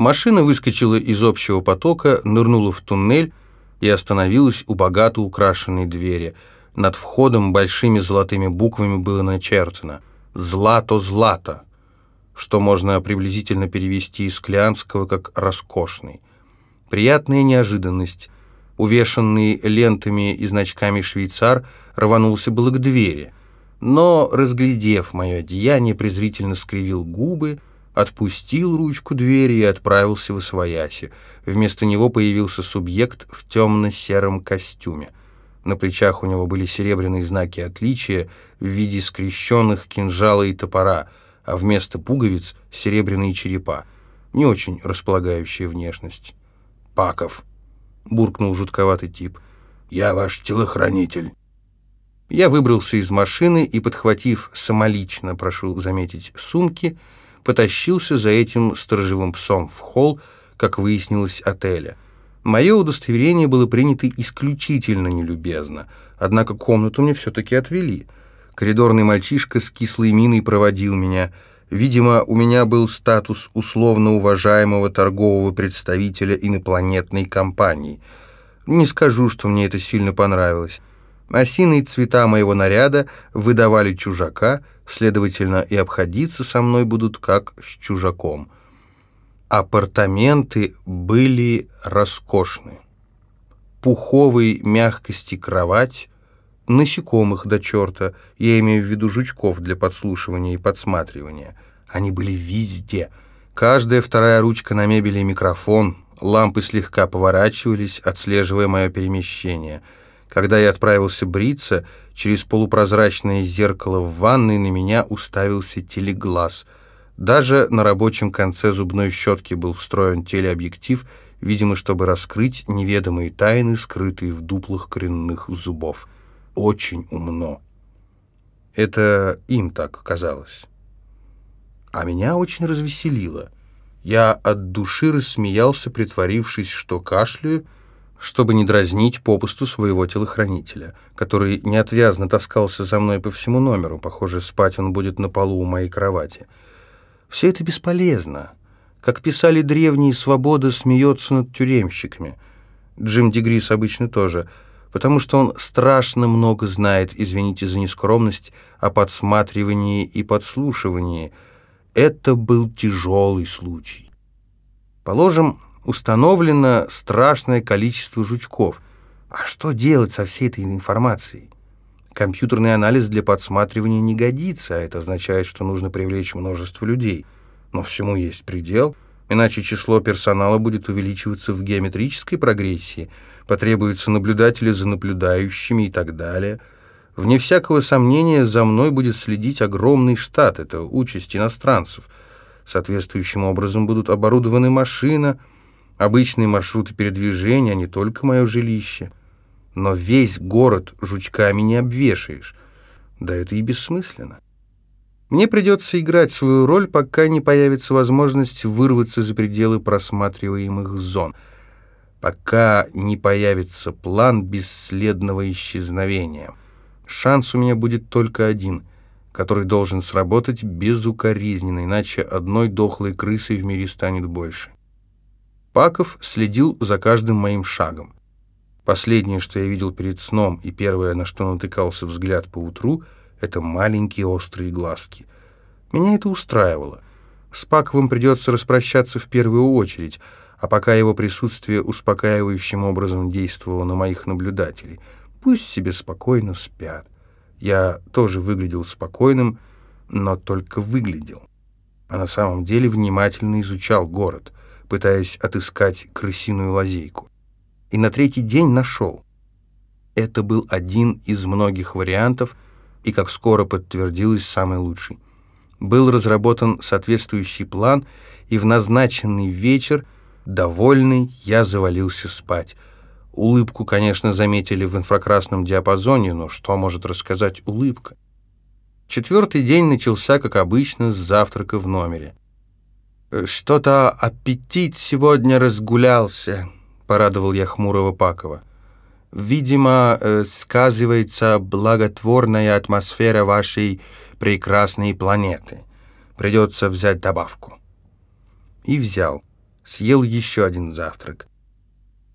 Машина выскочила из общего потока, нырнула в туннель и остановилась у богато украшенной двери. Над входом большими золотыми буквами было начертано «Злато-злато», что можно приблизительно перевести из клянского как «роскошный». Приятная неожиданность. Увешанный лентами и значками швейцар рванулся было к двери, но, разглядев мое одеяние, презрительно скривил губы, отпустил ручку двери и отправился в освояси. Вместо него появился субъект в темно-сером костюме. На плечах у него были серебряные знаки отличия в виде скрещенных кинжала и топора, а вместо пуговиц — серебряные черепа. Не очень располагающая внешность. «Паков», — буркнул жутковатый тип, — «я ваш телохранитель». Я выбрался из машины и, подхватив самолично, прошу заметить, сумки, — потащился за этим сторожевым псом в холл, как выяснилось, отеля. Мое удостоверение было принято исключительно нелюбезно, однако комнату мне все-таки отвели. Коридорный мальчишка с кислой миной проводил меня. Видимо, у меня был статус условно уважаемого торгового представителя инопланетной компании. Не скажу, что мне это сильно понравилось. Осиные цвета моего наряда выдавали чужака, следовательно, и обходиться со мной будут как с чужаком. Апартаменты были роскошны. Пуховой мягкости кровать, насекомых до черта, я имею в виду жучков для подслушивания и подсматривания. Они были везде. Каждая вторая ручка на мебели микрофон, лампы слегка поворачивались, отслеживая мое перемещение — когда я отправился бриться, через полупрозрачное зеркало в ванной на меня уставился телеглаз. Даже на рабочем конце зубной щетки был встроен телеобъектив, видимо, чтобы раскрыть неведомые тайны, скрытые в дуплах коренных зубов. Очень умно. Это им так казалось. А меня очень развеселило. Я от души рассмеялся, притворившись, что кашляю, чтобы не дразнить попусту своего телохранителя, который неотвязно таскался за мной по всему номеру. Похоже, спать он будет на полу у моей кровати. Все это бесполезно. Как писали древние, свобода смеется над тюремщиками. Джим Дегрис обычно тоже, потому что он страшно много знает, извините за нескромность, о подсматривании и подслушивании. Это был тяжелый случай. Положим, установлено страшное количество жучков. А что делать со всей этой информацией? Компьютерный анализ для подсматривания не годится, а это означает, что нужно привлечь множество людей. Но всему есть предел, иначе число персонала будет увеличиваться в геометрической прогрессии, потребуются наблюдатели за наблюдающими и так далее. Вне всякого сомнения, за мной будет следить огромный штат, это участь иностранцев. Соответствующим образом будут оборудованы машина, Обычные маршруты передвижения, а не только мое жилище. Но весь город жучками не обвешаешь. Да это и бессмысленно. Мне придется играть свою роль, пока не появится возможность вырваться за пределы просматриваемых зон. Пока не появится план бесследного исчезновения. Шанс у меня будет только один, который должен сработать безукоризненно, иначе одной дохлой крысой в мире станет больше. Паков следил за каждым моим шагом. Последнее, что я видел перед сном, и первое, на что натыкался взгляд по утру, это маленькие острые глазки. Меня это устраивало. С Паковым придется распрощаться в первую очередь, а пока его присутствие успокаивающим образом действовало на моих наблюдателей, пусть себе спокойно спят. Я тоже выглядел спокойным, но только выглядел. А на самом деле внимательно изучал город — пытаясь отыскать крысиную лазейку. И на третий день нашел. Это был один из многих вариантов, и, как скоро подтвердилось, самый лучший. Был разработан соответствующий план, и в назначенный вечер, довольный, я завалился спать. Улыбку, конечно, заметили в инфракрасном диапазоне, но что может рассказать улыбка? Четвертый день начался, как обычно, с завтрака в номере. «Что-то аппетит сегодня разгулялся», — порадовал я хмурого Пакова. «Видимо, э, сказывается благотворная атмосфера вашей прекрасной планеты. Придется взять добавку». И взял. съел еще один завтрак.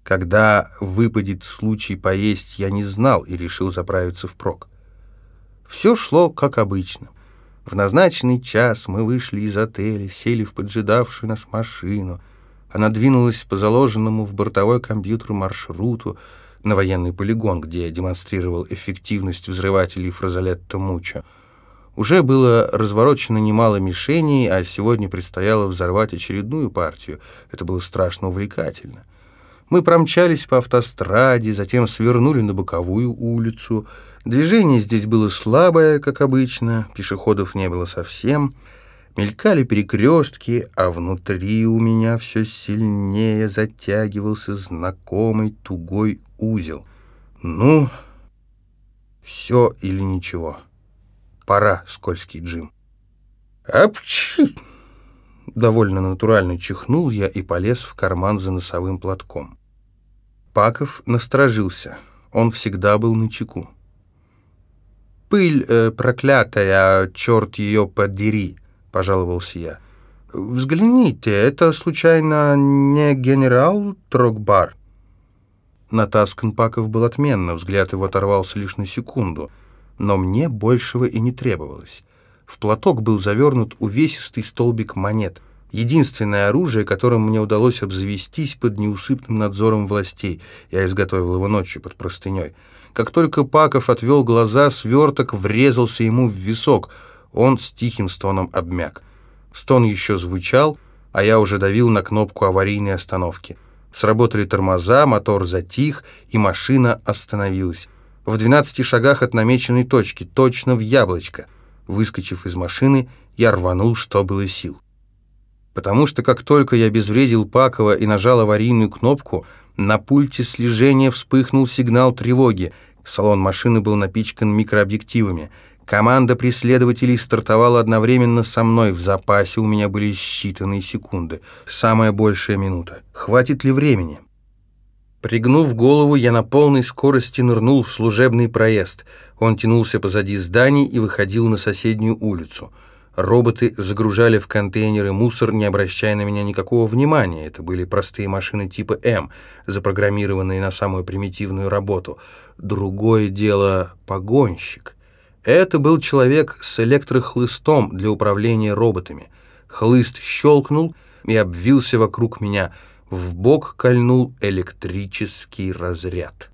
Когда выпадет случай поесть, я не знал и решил заправиться впрок. Все шло как обычно. В назначенный час мы вышли из отеля, сели в поджидавшую нас машину. Она двинулась по заложенному в бортовой компьютер маршруту на военный полигон, где демонстрировал эффективность взрывателей фразолетто Мучо. Уже было разворочено немало мишеней, а сегодня предстояло взорвать очередную партию. Это было страшно увлекательно. Мы промчались по автостраде, затем свернули на боковую улицу. Движение здесь было слабое, как обычно, пешеходов не было совсем. Мелькали перекрестки, а внутри у меня все сильнее затягивался знакомый тугой узел. Ну, все или ничего. Пора, скользкий Джим. «Апчи!» Довольно натурально чихнул я и полез в карман за носовым платком. Паков насторожился. Он всегда был на чеку. «Пыль э, проклятая, черт ее подери!» — пожаловался я. «Взгляните, это, случайно, не генерал Трокбар?» Натаскан Паков был отменно, взгляд его оторвался лишь на секунду. Но мне большего и не требовалось. В платок был завернут увесистый столбик монет. Единственное оружие, которым мне удалось обзавестись под неусыпным надзором властей. Я изготовил его ночью под простыней. Как только Паков отвел глаза, сверток врезался ему в висок. Он с тихим стоном обмяк. Стон еще звучал, а я уже давил на кнопку аварийной остановки. Сработали тормоза, мотор затих, и машина остановилась. В 12 шагах от намеченной точки, точно в яблочко. Выскочив из машины, я рванул, что было сил. Потому что как только я обезвредил Пакова и нажал аварийную кнопку, на пульте слежения вспыхнул сигнал тревоги. Салон машины был напичкан микрообъективами. Команда преследователей стартовала одновременно со мной. В запасе у меня были считанные секунды. Самая большая минута. Хватит ли времени? Пригнув голову, я на полной скорости нырнул в служебный проезд. Он тянулся позади зданий и выходил на соседнюю улицу. Роботы загружали в контейнеры мусор, не обращая на меня никакого внимания. Это были простые машины типа М, запрограммированные на самую примитивную работу. Другое дело — погонщик. Это был человек с электрохлыстом для управления роботами. Хлыст щелкнул и обвился вокруг меня — в бок кольнул электрический разряд.